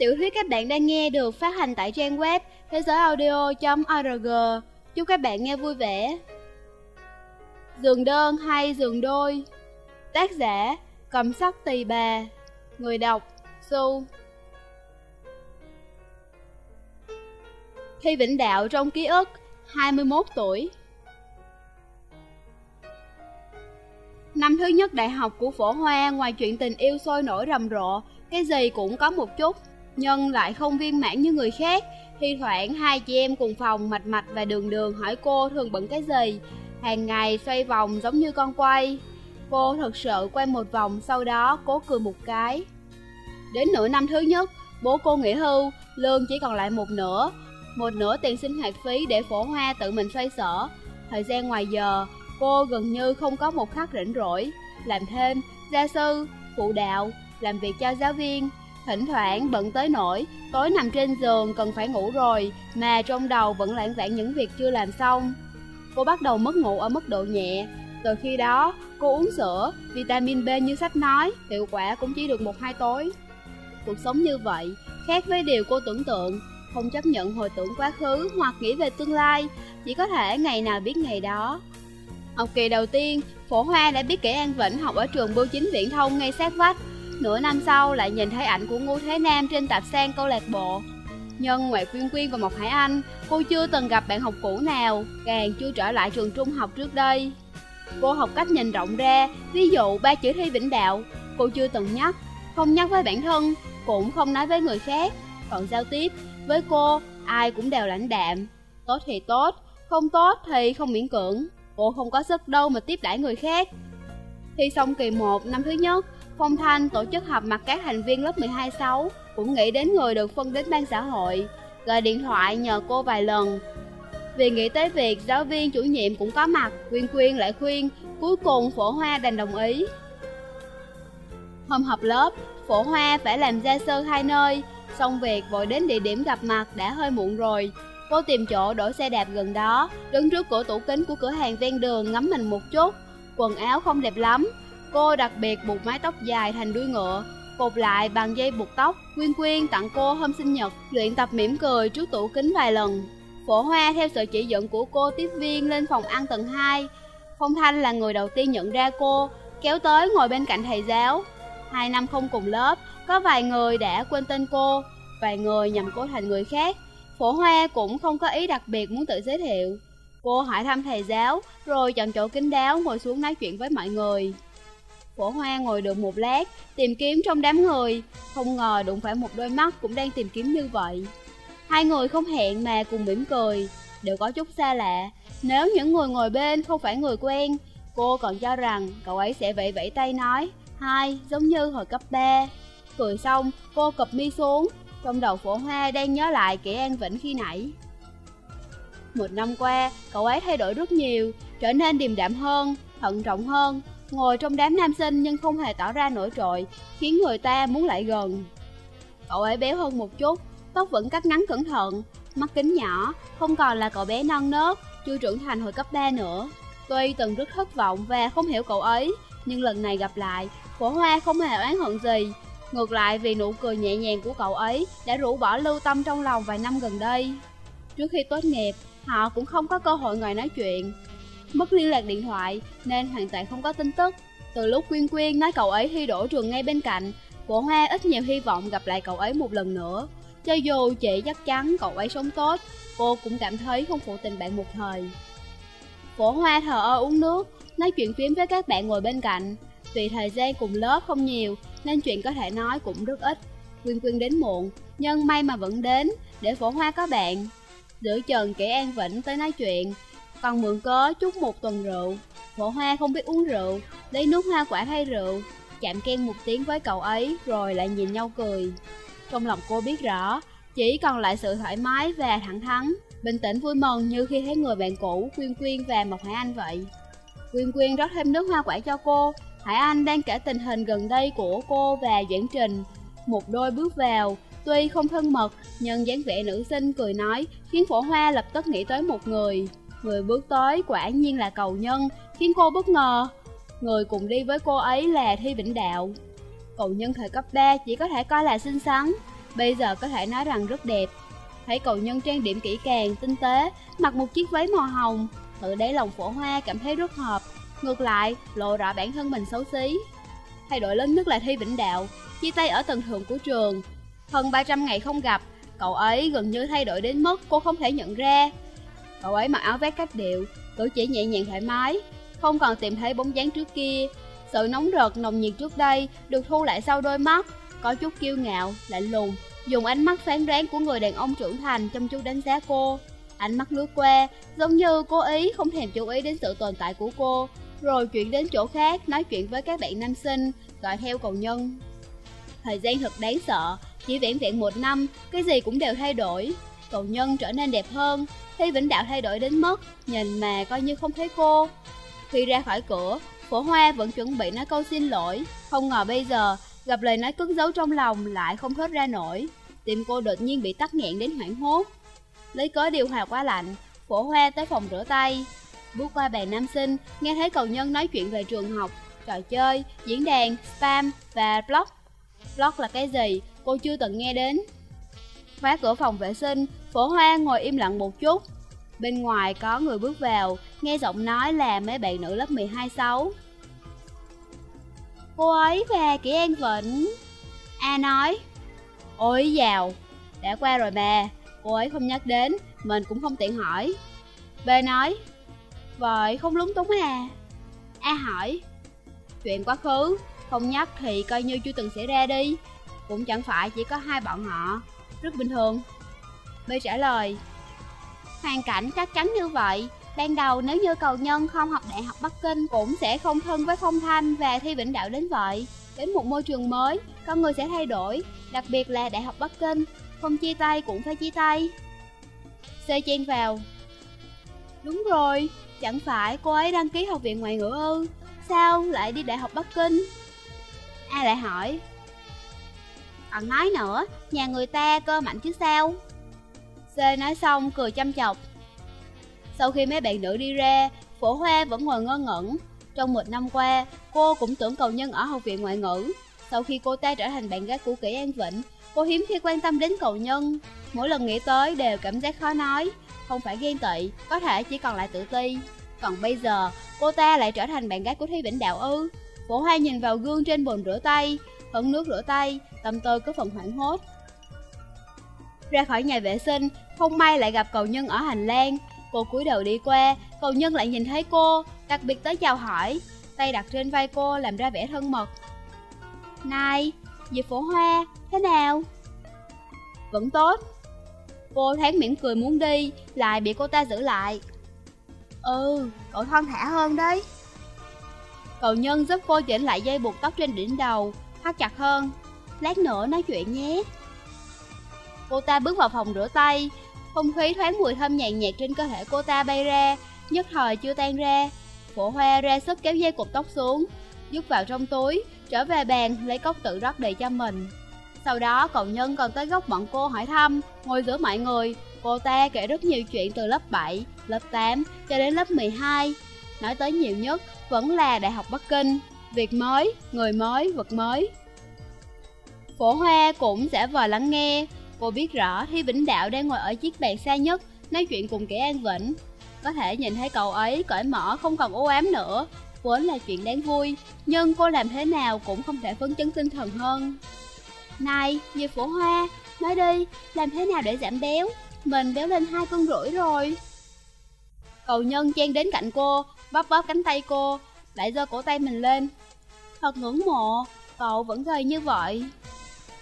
Tiểu thuyết các bạn đang nghe được phát hành tại trang web thế giới audio.org. Chúc các bạn nghe vui vẻ. Giường đơn hay giường đôi? Tác giả Cầm sắc tỳ bà. Người đọc, Su. Thi Vĩnh Đạo trong ký ức 21 tuổi. Năm thứ nhất đại học của phổ hoa, ngoài chuyện tình yêu sôi nổi rầm rộ, Cái gì cũng có một chút. Nhưng lại không viên mãn như người khác. Thi thoảng hai chị em cùng phòng mạch mạch và đường đường hỏi cô thường bận cái gì. Hàng ngày xoay vòng giống như con quay. Cô thật sự quay một vòng sau đó cố cười một cái. Đến nửa năm thứ nhất, bố cô nghỉ hưu, lương chỉ còn lại một nửa. Một nửa tiền sinh hoạt phí để phổ hoa tự mình xoay sở. Thời gian ngoài giờ, cô gần như không có một khắc rảnh rỗi. Làm thêm, gia sư, phụ đạo, làm việc cho giáo viên. Thỉnh thoảng bận tới nỗi, tối nằm trên giường cần phải ngủ rồi Mà trong đầu vẫn lãng vãng những việc chưa làm xong. Cô bắt đầu mất ngủ ở mức độ nhẹ. Từ khi đó, cô uống sữa, vitamin B như sách nói Hiệu quả cũng chỉ được một hai tối. Cuộc sống như vậy, khác với điều cô tưởng tượng. Không chấp nhận hồi tưởng quá khứ hoặc nghĩ về tương lai Chỉ có thể ngày nào biết ngày đó. Học kỳ đầu tiên, Phổ Hoa đã biết kể An Vĩnh học ở trường bưu chính viễn thông ngay sát vách. Nửa năm sau lại nhìn thấy ảnh của Ngô Thế Nam trên tạp san câu lạc bộ Nhân ngoại Quyên Quyên và Mộc Hải Anh, cô chưa từng gặp bạn học cũ nào, càng chưa trở lại trường trung học trước đây. Cô học cách nhìn rộng ra, ví dụ ba chữ thi vĩnh đạo, cô chưa từng nhắc, không nhắc với bản thân, cũng không nói với người khác. Còn giao tiếp, với cô, ai cũng đều lãnh đạm. Tốt thì tốt, không tốt thì không miễn cưỡng. Cô không có sức đâu mà tiếp đãi người khác. Thi xong kỳ 1 năm thứ nhất, Phong Thanh tổ chức họp mặt các thành viên lớp 12-6 cũng nghĩ đến người được phân đến ban xã hội, gọi điện thoại nhờ cô vài lần. Vì nghĩ tới việc giáo viên chủ nhiệm cũng có mặt, Quyên Quyên lại khuyên, cuối cùng Phổ Hoa đành đồng ý. Hôm họp lớp, Phổ Hoa phải làm gia sơ hai nơi, xong việc vội đến địa điểm gặp mặt đã hơi muộn rồi. Cô tìm chỗ đổ xe đạp gần đó, đứng trước cửa tủ kính của cửa hàng ven đường ngắm mình một chút. Quần áo không đẹp lắm, cô đặc biệt buộc mái tóc dài thành đuôi ngựa, cột lại bằng dây buộc tóc. Quyên Quyên tặng cô hôm sinh nhật, luyện tập mỉm cười trước tủ kính vài lần. Phổ Hoa theo sự chỉ dẫn của cô tiếp viên lên phòng ăn tầng 2. Phong Thanh là người đầu tiên nhận ra cô, kéo tới ngồi bên cạnh thầy giáo. Hai năm không cùng lớp, có vài người đã quên tên cô, vài người nhầm cô thành người khác. Phổ Hoa cũng không có ý đặc biệt muốn tự giới thiệu. Cô hỏi thăm thầy giáo, rồi chọn chỗ kín đáo ngồi xuống nói chuyện với mọi người. Phổ Hoa ngồi được một lát, tìm kiếm trong đám người, không ngờ đụng phải một đôi mắt cũng đang tìm kiếm như vậy. Hai người không hẹn mà cùng mỉm cười, đều có chút xa lạ. Nếu những người ngồi bên không phải người quen, cô còn cho rằng cậu ấy sẽ vẫy vẫy tay nói, hai, giống như hồi cấp 3. Cười xong, cô cụp mi xuống, trong đầu phổ hoa đang nhớ lại kỹ An Vĩnh khi nãy. Một năm qua, cậu ấy thay đổi rất nhiều, trở nên điềm đạm hơn, thận trọng hơn, ngồi trong đám nam sinh nhưng không hề tỏ ra nổi trội, khiến người ta muốn lại gần. Cậu ấy béo hơn một chút, tóc vẫn cắt ngắn cẩn thận, mắt kính nhỏ, không còn là cậu bé non nớt, chưa trưởng thành hồi cấp 3 nữa. Tuy từng rất thất vọng và không hiểu cậu ấy, nhưng lần này gặp lại, phổ hoa không hề oán hận gì. Ngược lại vì nụ cười nhẹ nhàng của cậu ấy đã rũ bỏ lưu tâm trong lòng vài năm gần đây. Trước khi tốt nghiệp, họ cũng không có cơ hội ngồi nói chuyện. Mất liên lạc điện thoại nên hoàn toàn không có tin tức. Từ lúc Quyên Quyên nói cậu ấy thi đổ trường ngay bên cạnh, cổ Hoa ít nhiều hy vọng gặp lại cậu ấy một lần nữa. Cho dù chị chắc chắn cậu ấy sống tốt, cô cũng cảm thấy không phụ tình bạn một thời. Phổ Hoa thờ ơ uống nước, nói chuyện phím với các bạn ngồi bên cạnh. Vì thời gian cùng lớp không nhiều, nên chuyện có thể nói cũng rất ít. Quyên Quyên đến muộn, nhưng may mà vẫn đến, để Phổ Hoa có bạn. Giữa chừng kể An Vĩnh tới nói chuyện, còn mượn cớ chút một tuần rượu. Phổ Hoa không biết uống rượu, lấy nước hoa quả thay rượu, chạm ken một tiếng với cậu ấy rồi lại nhìn nhau cười. Trong lòng cô biết rõ, chỉ còn lại sự thoải mái và thẳng thắn, bình tĩnh vui mừng như khi thấy người bạn cũ Quyên Quyên và Mộc Hải Anh vậy. Quyên Quyên rót thêm nước hoa quả cho cô, Hải Anh đang kể tình hình gần đây của cô và Doãn Trình. Một đôi bước vào, tuy không thân mật, nhưng dáng vẻ nữ sinh cười nói khiến phổ hoa lập tức nghĩ tới một người. Người bước tới quả nhiên là cầu nhân, khiến cô bất ngờ. Người cùng đi với cô ấy là Thi Vĩnh Đạo. Cầu nhân thời cấp 3 chỉ có thể coi là xinh xắn, bây giờ có thể nói rằng rất đẹp. Thấy cầu nhân trang điểm kỹ càng, tinh tế, mặc một chiếc váy màu hồng, tự đáy lòng phổ hoa cảm thấy rất hợp. Ngược lại, lộ rõ bản thân mình xấu xí. Thay đổi lớn nhất là Thi Vĩnh Đạo, chia tay ở tầng thượng của trường. Hơn 300 ngày không gặp, cậu ấy gần như thay đổi đến mức cô không thể nhận ra. Cậu ấy mặc áo vest cách điệu, cử chỉ nhẹ nhàng thoải mái, không còn tìm thấy bóng dáng trước kia. Sự nóng rực nồng nhiệt trước đây được thu lại sau đôi mắt, có chút kiêu ngạo, lạnh lùng, dùng ánh mắt phán đoán của người đàn ông trưởng thành chăm chú đánh giá cô. Ánh mắt lướt qua, giống như cố ý không thèm chú ý đến sự tồn tại của cô, rồi chuyển đến chỗ khác nói chuyện với các bạn nam sinh, gọi theo cầu nhân. Thời gian thật đáng sợ, chỉ vẹn vẹn một năm, cái gì cũng đều thay đổi. Cầu nhân trở nên đẹp hơn, Thi Vĩnh Đạo thay đổi đến mức nhìn mà coi như không thấy cô. Khi ra khỏi cửa, Phổ Hoa vẫn chuẩn bị nói câu xin lỗi, không ngờ bây giờ gặp lời nói cứng giấu trong lòng lại không thốt ra nổi. Tim cô đột nhiên bị tắc nghẹn đến hoảng hốt. Lấy cớ điều hòa quá lạnh, Phổ Hoa tới phòng rửa tay. Bước qua bàn nam sinh, nghe thấy cầu nhân nói chuyện về trường học, trò chơi, diễn đàn, spam và blog. Blog là cái gì, cô chưa từng nghe đến. Khóa cửa phòng vệ sinh, Phổ Hoa ngồi im lặng một chút. Bên ngoài có người bước vào, nghe giọng nói là mấy bạn nữ lớp 12 6. Cô ấy và kỹ An Vĩnh. A nói, Ôi giàu, đã qua rồi bà, cô ấy không nhắc đến, mình cũng không tiện hỏi. B nói, Vậy không lúng túng à? A hỏi, Chuyện quá khứ, không nhắc thì coi như chưa từng xảy ra đi. Cũng chẳng phải chỉ có hai bọn họ, rất bình thường. B trả lời, Hoàn cảnh chắc chắn như vậy, ban đầu nếu như cầu nhân không học đại học Bắc Kinh cũng sẽ không thân với Phong Thanh và Thi Vĩnh Đạo đến vậy. Đến một môi trường mới, con người sẽ thay đổi, đặc biệt là đại học Bắc Kinh, không chia tay cũng phải chia tay. C chen vào. Đúng rồi, chẳng phải cô ấy đăng ký học viện ngoại ngữ ư, sao lại đi đại học Bắc Kinh? A lại hỏi. Còn nói nữa, nhà người ta cơ mạnh chứ sao? C nói xong cười chăm chọc. Sau khi mấy bạn nữ đi ra, phổ hoa vẫn ngồi ngơ ngẩn. Trong một năm qua, cô cũng tưởng cầu nhân ở học viện ngoại ngữ. Sau khi cô ta trở thành bạn gái của Kỷ An vĩnh, cô hiếm khi quan tâm đến cầu nhân. Mỗi lần nghĩ tới đều cảm giác khó nói, không phải ghen tị, có thể chỉ còn lại tự ti. Còn bây giờ, cô ta lại trở thành bạn gái của Thi Vĩnh Đạo ư. Phổ hoa nhìn vào gương trên bồn rửa tay, hứng nước rửa tay, tâm tôi có phần hoảng hốt. Ra khỏi nhà vệ sinh, không may lại gặp cầu nhân ở hành lang. Cô cúi đầu đi qua, cầu nhân lại nhìn thấy cô, đặc biệt tới chào hỏi, tay đặt trên vai cô làm ra vẻ thân mật. Này, dịp phổ hoa, thế nào? Vẫn tốt. Cô tháng mỉm cười muốn đi, lại bị cô ta giữ lại. Ừ, cậu thon thả hơn đấy. Cầu nhân giúp cô chỉnh lại dây buộc tóc trên đỉnh đầu, thắt chặt hơn. Lát nữa nói chuyện nhé. Cô ta bước vào phòng rửa tay, không khí thoáng mùi thơm nhàn nhạt trên cơ thể cô ta bay ra, nhất thời chưa tan ra. Phổ hoa ra sức kéo dây cột tóc xuống, Dứt vào trong túi, trở về bàn lấy cốc tự rót đầy cho mình. Sau đó cậu nhân còn tới góc bọn cô hỏi thăm, ngồi giữa mọi người, cô ta kể rất nhiều chuyện từ lớp 7, lớp 8 cho đến lớp 12. Nói tới nhiều nhất vẫn là Đại học Bắc Kinh, việc mới, người mới, vật mới. Phổ Hoa cũng giả vờ lắng nghe, Cô biết rõ Thi Vĩnh Đạo đang ngồi ở chiếc bàn xa nhất, nói chuyện cùng kẻ An Vĩnh. Có thể nhìn thấy cậu ấy cởi mở không còn u ám nữa, vốn là chuyện đáng vui, nhưng cô làm thế nào cũng không thể phấn chấn tinh thần hơn. Này, như Phổ Hoa, nói đi, làm thế nào để giảm béo? Mình béo lên hai cân rưỡi rồi. Cầu nhân chen đến cạnh cô, bóp bóp cánh tay cô, lại giơ cổ tay mình lên. Thật ngưỡng mộ, cậu vẫn gầy như vậy.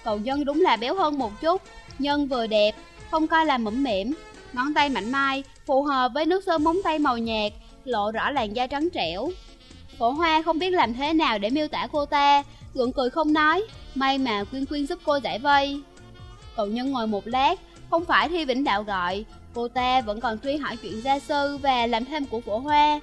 cậu nhân đúng là béo hơn một chút, Nhân vừa đẹp, không coi là mẫm mỉm, ngón tay mảnh mai, phù hợp với nước sơn móng tay màu nhạt, lộ rõ làn da trắng trẻo. Phổ Hoa không biết làm thế nào để miêu tả cô ta, gượng cười không nói, may mà Quyên Quyên giúp cô giải vây. Cậu nhân ngồi một lát, không phải Thi Vĩnh Đạo gọi, cô ta vẫn còn truy hỏi chuyện gia sư và làm thêm của Phổ Hoa.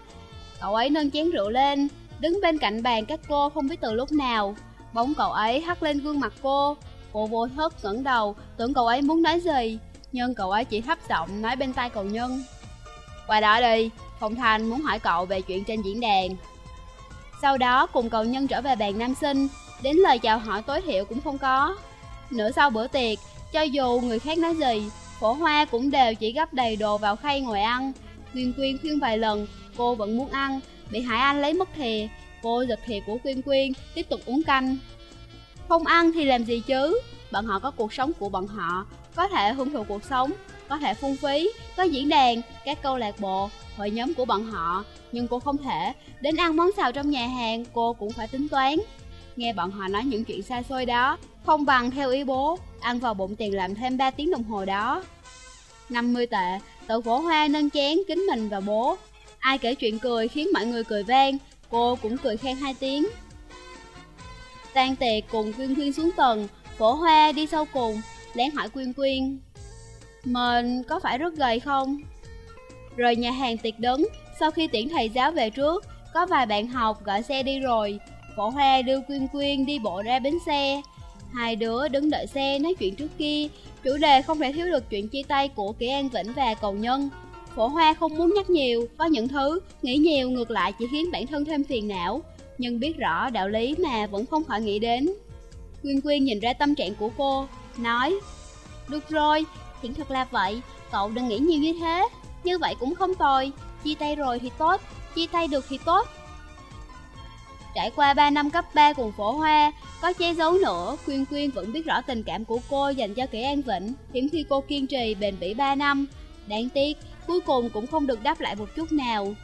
Cậu ấy nâng chén rượu lên, đứng bên cạnh bàn các cô không biết từ lúc nào. Bóng cậu ấy hắt lên gương mặt cô, Cô vô thức ngẩng đầu, tưởng cậu ấy muốn nói gì, nhưng cậu ấy chỉ thấp giọng nói bên tai cậu Nhân. Qua đó đi, Phong Thanh muốn hỏi cậu về chuyện trên diễn đàn. Sau đó cùng cậu Nhân trở về bàn nam sinh, đến lời chào hỏi tối thiểu cũng không có. Nửa sau bữa tiệc, Cho dù người khác nói gì, phổ hoa cũng đều chỉ gấp đầy đồ vào khay ngồi ăn. Quyên Quyên khuyên vài lần, cô vẫn muốn ăn, bị Hải Anh lấy mất thìa. Cô giật thìa của Quyên Quyên, tiếp tục uống canh. Không ăn thì làm gì chứ, bọn họ có cuộc sống của bọn họ, có thể hưởng thụ cuộc sống, có thể phung phí, có diễn đàn, các câu lạc bộ, hội nhóm của bọn họ, nhưng cô không thể, đến ăn món xào trong nhà hàng cô cũng phải tính toán. Nghe bọn họ nói những chuyện xa xôi đó, không bằng theo ý bố, ăn vào bụng tiền làm thêm 3 tiếng đồng hồ đó. 50 tệ, tự phổ hoa nâng chén kính mình và bố. Ai kể chuyện cười khiến mọi người cười vang, cô cũng cười khen hai tiếng. Tan tiệc cùng Quyên Quyên xuống tầng, phổ hoa đi sau cùng, lén hỏi Quyên Quyên. Mình có phải rất gầy không? Rời nhà hàng tiệc đứng, sau khi tiễn thầy giáo về trước, có vài bạn học gọi xe đi rồi. Phổ Hoa đưa Quyên Quyên đi bộ ra bến xe. Hai đứa đứng đợi xe nói chuyện trước kia, chủ đề không thể thiếu được chuyện chia tay của Kỷ An Vĩnh và Cầu Nhân. Phổ Hoa không muốn nhắc nhiều, có những thứ, nghĩ nhiều ngược lại chỉ khiến bản thân thêm phiền não. Nhưng biết rõ đạo lý mà vẫn không khỏi nghĩ đến. Quyên Quyên nhìn ra tâm trạng của cô, nói Được rồi, Hiện thật là vậy, cậu đừng nghĩ nhiều như thế Như vậy cũng không tồi Chia tay rồi thì tốt, chia tay được thì tốt Trải qua 3 năm cấp 3 cùng phổ hoa Có che giấu nữa, Quyên Quyên vẫn biết rõ tình cảm của cô dành cho kỹ An Vĩnh Hiếm khi cô kiên trì bền bỉ 3 năm Đáng tiếc, cuối cùng cũng không được đáp lại một chút nào.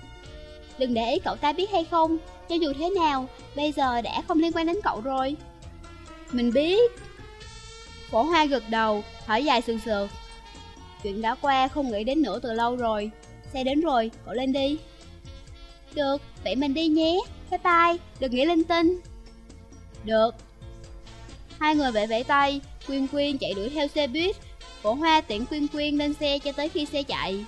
Đừng để ý cậu ta biết hay không. Cho dù thế nào, bây giờ đã không liên quan đến cậu rồi. Mình biết. Phổ hoa gật đầu, thở dài sườn sượt Chuyện đã qua không nghĩ đến nữa từ lâu rồi. Xe đến rồi, cậu lên đi. Được, vậy mình đi nhé. Bye bye, đừng nghĩ linh tinh. Được. Hai người vẫy vẫy tay Quyên Quyên chạy đuổi theo xe buýt. Cổ hoa tiện Quyên Quyên lên xe cho tới khi xe chạy.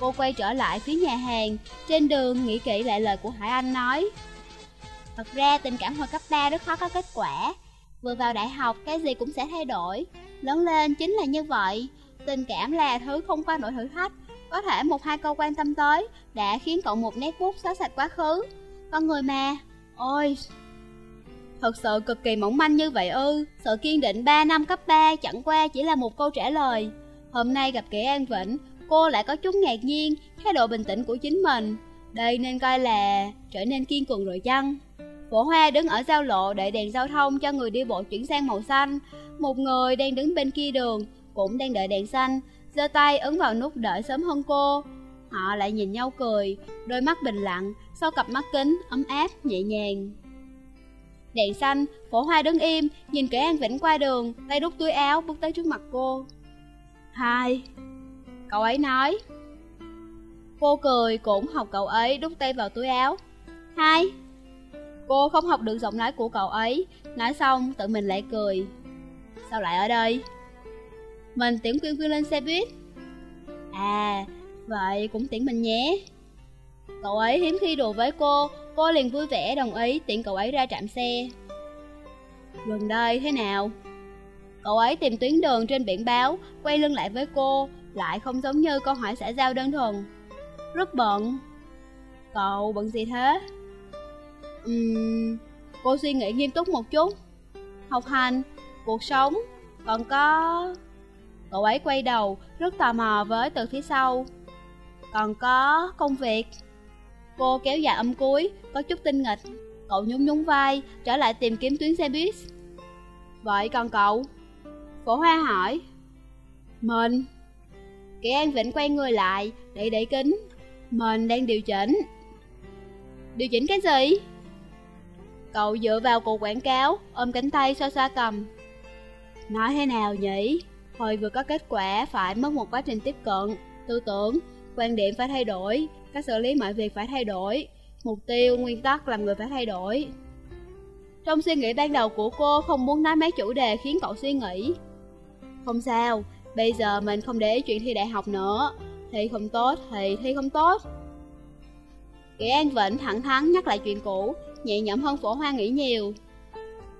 Cô quay trở lại phía nhà hàng. Trên đường, nghĩ kỹ lại lời của Hải Anh nói, Thật ra tình cảm hồi cấp 3 rất khó có kết quả. Vừa vào đại học, cái gì cũng sẽ thay đổi. Lớn lên chính là như vậy. Tình cảm là thứ không qua nổi thử thách. Có thể một hai câu quan tâm tới Đã khiến cậu một nét bút xóa sạch quá khứ. Con người mà. Ôi, Thật sự cực kỳ mỏng manh như vậy ư? Sự kiên định 3 năm cấp 3 chẳng qua chỉ là một câu trả lời. Hôm nay gặp kẻ An Vĩnh Cô lại có chút ngạc nhiên Thái độ bình tĩnh của chính mình Đây nên coi là trở nên kiên cường rồi chăng Phổ Hoa đứng ở giao lộ đợi đèn giao thông cho người đi bộ chuyển sang màu xanh Một người đang đứng bên kia đường cũng đang đợi đèn xanh, giơ tay ấn vào nút đợi sớm hơn cô. Họ lại nhìn nhau cười, đôi mắt bình lặng, sau cặp mắt kính, ấm áp, nhẹ nhàng. Đèn xanh, phổ hoa đứng im, nhìn kẻ An Vĩnh qua đường, tay đút túi áo bước tới trước mặt cô. Hai, cậu ấy nói. Cô cười cũng học cậu ấy đút tay vào túi áo. Hai, cô không học được giọng nói của cậu ấy, nói xong tự mình lại cười. Sao lại ở đây? Mình tiễn Quyên Quyên lên xe buýt À, vậy cũng tiễn mình nhé Cậu ấy hiếm khi đùa với cô Cô liền vui vẻ đồng ý tiện cậu ấy ra trạm xe Gần đây thế nào? Cậu ấy tìm tuyến đường trên biển báo Quay lưng lại với cô lại không giống như câu hỏi xã giao đơn thuần Rất bận Cậu bận gì thế? Uhm, cô suy nghĩ nghiêm túc một chút Học hành, cuộc sống Còn có... Cậu ấy quay đầu, rất tò mò với từ phía sau. Còn có công việc. Cô kéo dài âm cuối, có chút tinh nghịch. Cậu nhún nhún vai, trở lại tìm kiếm tuyến xe buýt. Vậy còn cậu? cổ Hoa hỏi. Mình. Kẻ An Vĩnh quay người lại, để đẩy kính. Mình đang điều chỉnh. Điều chỉnh cái gì? Cậu dựa vào cột quảng cáo, ôm cánh tay xoa xoa cầm. Nói thế nào nhỉ? Hồi vừa có kết quả phải mất một quá trình tiếp cận, tư tưởng, quan điểm phải thay đổi, cách xử lý mọi việc phải thay đổi, mục tiêu, nguyên tắc làm người phải thay đổi. Trong suy nghĩ ban đầu của cô không muốn nói mấy chủ đề khiến cậu suy nghĩ. Không sao, bây giờ mình không để chuyện thi đại học nữa, thi không tốt thì thi không tốt. Kỷ An Vĩnh thẳng thắn nhắc lại chuyện cũ, nhẹ nhõm hơn phổ hoa nghĩ nhiều.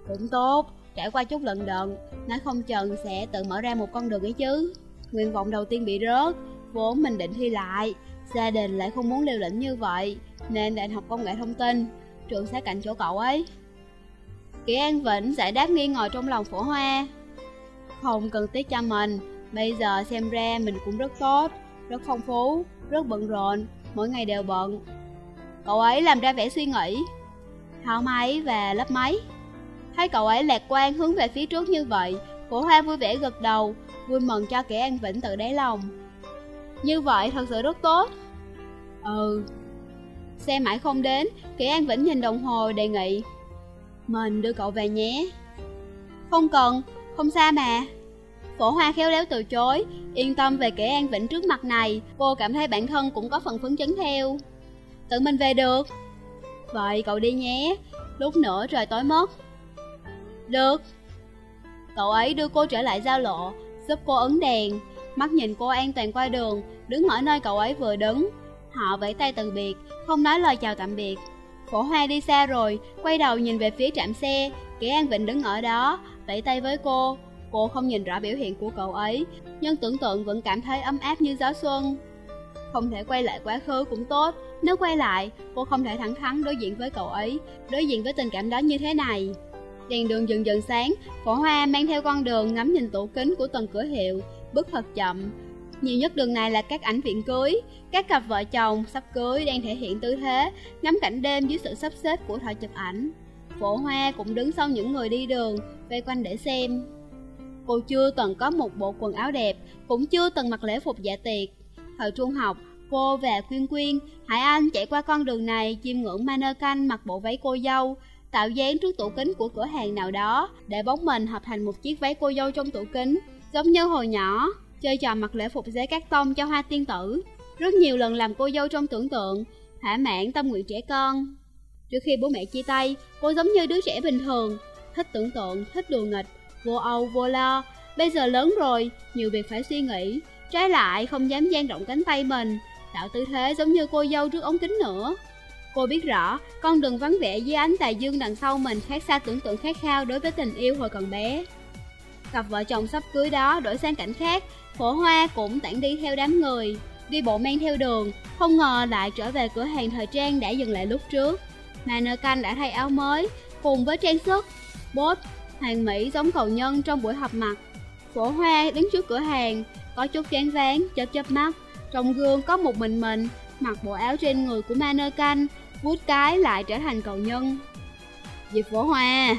Cũng tốt, trải qua chút lần đận, nói không chừng sẽ tự mở ra một con đường ấy chứ. Nguyện vọng đầu tiên bị rớt, vốn mình định thi lại, gia đình lại không muốn liều lĩnh như vậy, nên đại học công nghệ thông tin, trường sát cạnh chỗ cậu ấy. Kỷ An Vĩnh giải đáp nghi ngờ trong lòng phổ hoa. Không cần tiếc cho mình, bây giờ xem ra mình cũng rất tốt, rất phong phú, rất bận rộn, mỗi ngày đều bận. Cậu ấy làm ra vẻ suy nghĩ. Tháo máy và lắp máy. Thấy cậu ấy lạc quan hướng về phía trước như vậy, Cổ hoa vui vẻ gật đầu, vui mừng cho kẻ an vĩnh từ đáy lòng. Như vậy thật sự rất tốt. Ừ. Xe mãi không đến, kẻ an vĩnh nhìn đồng hồ đề nghị. Mình đưa cậu về nhé. Không cần, không xa mà. Phổ hoa khéo léo từ chối, yên tâm về kẻ an vĩnh trước mặt này, cô cảm thấy bản thân cũng có phần phấn chấn theo. Tự mình về được. Vậy cậu đi nhé, lúc nữa trời tối mất. Được. Cậu ấy đưa cô trở lại giao lộ, giúp cô ấn đèn, mắt nhìn cô an toàn qua đường, đứng ở nơi cậu ấy vừa đứng. Họ vẫy tay từ biệt, không nói lời chào tạm biệt. Phổ Hoa đi xa rồi, quay đầu nhìn về phía trạm xe, kẻ An Vịnh đứng ở đó, vẫy tay với cô. Cô không nhìn rõ biểu hiện của cậu ấy, nhưng tưởng tượng vẫn cảm thấy ấm áp như gió xuân. Không thể quay lại quá khứ cũng tốt, nếu quay lại, cô không thể thẳng thắn đối diện với cậu ấy, đối diện với tình cảm đó như thế này. Đèn đường dần dần sáng, phổ hoa mang theo con đường ngắm nhìn tủ kính của từng cửa hiệu, bước thật chậm. Nhiều nhất đường này là các ảnh viện cưới, các cặp vợ chồng sắp cưới đang thể hiện tư thế, ngắm cảnh đêm dưới sự sắp xếp của thợ chụp ảnh. Phổ hoa cũng đứng sau những người đi đường, vây quanh để xem. Cô chưa từng có một bộ quần áo đẹp, cũng chưa từng mặc lễ phục dạ tiệc. Thời trung học, cô và Quyên Quyên, Hải Anh chạy qua con đường này chiêm ngưỡng mannequin mặc bộ váy cô dâu, tạo dáng trước tủ kính của cửa hàng nào đó để bóng mình hợp thành một chiếc váy cô dâu trong tủ kính, giống như hồi nhỏ, chơi trò mặc lễ phục giấy cát tông cho hoa tiên tử. Rất nhiều lần làm cô dâu trong tưởng tượng, thỏa mãn tâm nguyện trẻ con. Trước khi bố mẹ chia tay, cô giống như đứa trẻ bình thường, thích tưởng tượng, thích đùa nghịch, vô âu, vô lo. Bây giờ lớn rồi, nhiều việc phải suy nghĩ, trái lại không dám dang rộng cánh tay mình, tạo tư thế giống như cô dâu trước ống kính nữa. Cô biết rõ, con đường vắng vẻ dưới ánh tài dương đằng sau mình khác xa tưởng tượng khát khao đối với tình yêu hồi còn bé. Cặp vợ chồng sắp cưới đó đổi sang cảnh khác, phổ hoa cũng tản đi theo đám người, đi bộ men theo đường, không ngờ lại trở về cửa hàng thời trang đã dừng lại lúc trước. mà nơi canh đã thay áo mới, cùng với trang sức, bốt, hoàng mỹ giống cầu nhân trong buổi họp mặt. Phổ hoa đứng trước cửa hàng, có chút chán ván, chớp chớp mắt, trong gương có một mình mình, mặc bộ áo trên người của mannequin, vuốt cái lại trở thành cầu nhân. Diệp Phổ Hoa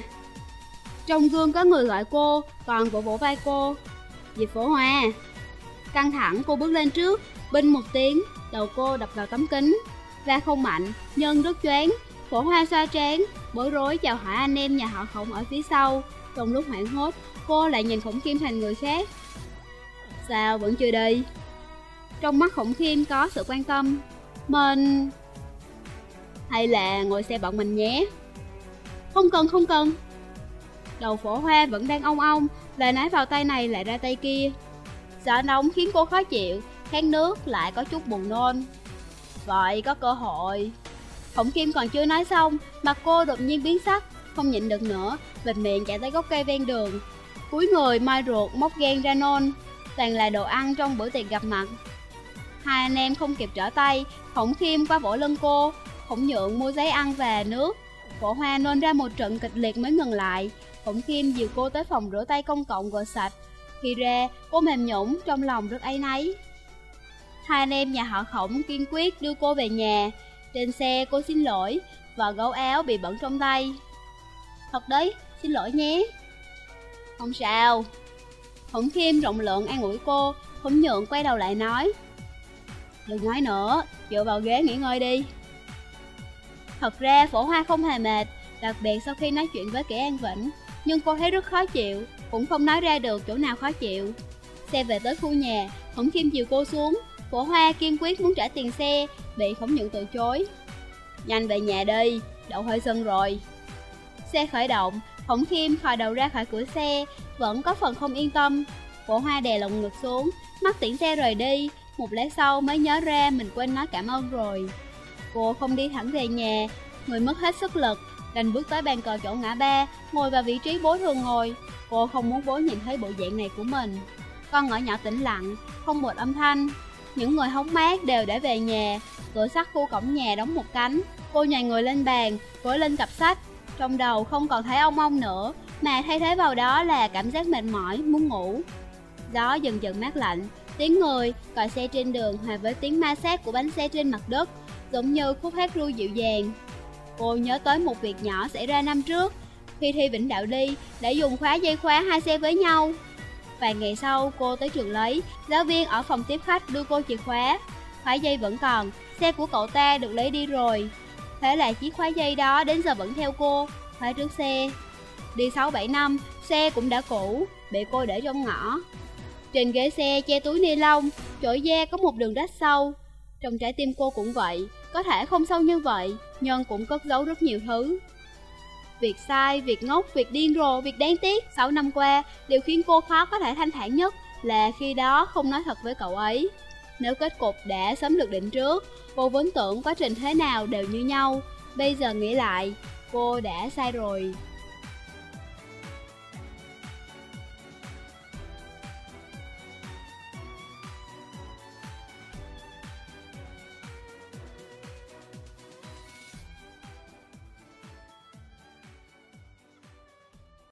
Trong gương có người gọi cô, còn vỗ vỗ vai cô. Diệp Phổ Hoa Căng thẳng cô bước lên trước, binh một tiếng, đầu cô đập vào tấm kính. Ra không mạnh, nhân rất choáng, Phổ Hoa xoa trán, bối rối chào hỏi anh em nhà họ khổng ở phía sau. Trong lúc hoảng hốt, cô lại nhìn khổng kim thành người khác. Sao vẫn chưa đi? Trong mắt khổng kim có sự quan tâm Mình... Hay là ngồi xe bọn mình nhé Không cần không cần Đầu phổ hoa vẫn đang ong ong Lời nói vào tay này lại ra tay kia Gió nóng khiến cô khó chịu Khát nước lại có chút buồn nôn Vậy có cơ hội Khổng Kim còn chưa nói xong Mặt cô đột nhiên biến sắc Không nhịn được nữa Bịt miệng chạy tới gốc cây ven đường Cúi người mai ruột móc gan ra nôn Toàn là đồ ăn trong bữa tiệc gặp mặt Hai anh em không kịp trở tay, Khổng Kim qua vỗ lưng cô, Khổng Nhượng mua giấy ăn và nước. Cổ hoa nôn ra một trận kịch liệt mới ngừng lại. Khổng Kim dìu cô tới phòng rửa tay công cộng gội sạch. Khi ra, cô mềm nhũng, trong lòng rất áy náy. Hai anh em nhà họ Khổng kiên quyết đưa cô về nhà. Trên xe cô xin lỗi, và gấu áo bị bẩn trong tay. Thật đấy, xin lỗi nhé. Không sao. Khổng Khiêm rộng lượng an ủi cô, Khổng Nhượng quay đầu lại nói. Đừng nói nữa, dựa vào ghế nghỉ ngơi đi Thật ra phổ hoa không hề mệt Đặc biệt sau khi nói chuyện với kẻ An Vĩnh Nhưng cô thấy rất khó chịu Cũng không nói ra được chỗ nào khó chịu Xe về tới khu nhà Khổng khiêm chiều cô xuống Phổ hoa kiên quyết muốn trả tiền xe Bị khổng nhận từ chối. Nhanh về nhà đi, đậu hơi sân rồi. Xe khởi động Khổng Kim thò đầu ra khỏi cửa xe Vẫn có phần không yên tâm. Phổ hoa đè lồng ngực xuống Mắt tiễn xe rời đi. Một lát sau mới nhớ ra mình quên nói cảm ơn rồi. Cô không đi thẳng về nhà Người mất hết sức lực Đành bước tới bàn cờ chỗ ngã ba Ngồi vào vị trí bố thường ngồi. Cô không muốn bố nhìn thấy bộ dạng này của mình. Con ngõ nhỏ tĩnh lặng Không một âm thanh. Những người hóng mát đều để về nhà Cửa sắt khu cổng nhà đóng một cánh Cô nhảy người lên bàn Gối lên cặp sách Trong đầu không còn thấy ông ông nữa mà thay thế vào đó là cảm giác mệt mỏi, muốn ngủ. Gió dần dần mát lạnh, tiếng người, còi xe trên đường hòa với tiếng ma sát của bánh xe trên mặt đất, giống như khúc hát ru dịu dàng. Cô nhớ tới một việc nhỏ xảy ra năm trước, khi thi Vĩnh Đạo đi, đã dùng khóa dây khóa hai xe với nhau. Vài ngày sau, cô tới trường lấy, giáo viên ở phòng tiếp khách đưa cô chìa khóa. Khóa dây vẫn còn, xe của cậu ta được lấy đi rồi. Thế là chiếc khóa dây đó đến giờ vẫn theo cô, khóa trước xe. Đi 6-7 năm, xe cũng đã cũ, bị cô để trong ngõ. Trên ghế xe che túi ni lông, chỗ da có một đường rách sâu. Trong trái tim cô cũng vậy, có thể không sâu như vậy, nhưng cũng cất giấu rất nhiều thứ. Việc sai, việc ngốc, việc điên rồ, việc đáng tiếc 6 năm qua, điều khiến cô khó có thể thanh thản nhất là khi đó không nói thật với cậu ấy. Nếu kết cục đã sớm được định trước, cô vốn tưởng quá trình thế nào đều như nhau. Bây giờ nghĩ lại, cô đã sai rồi.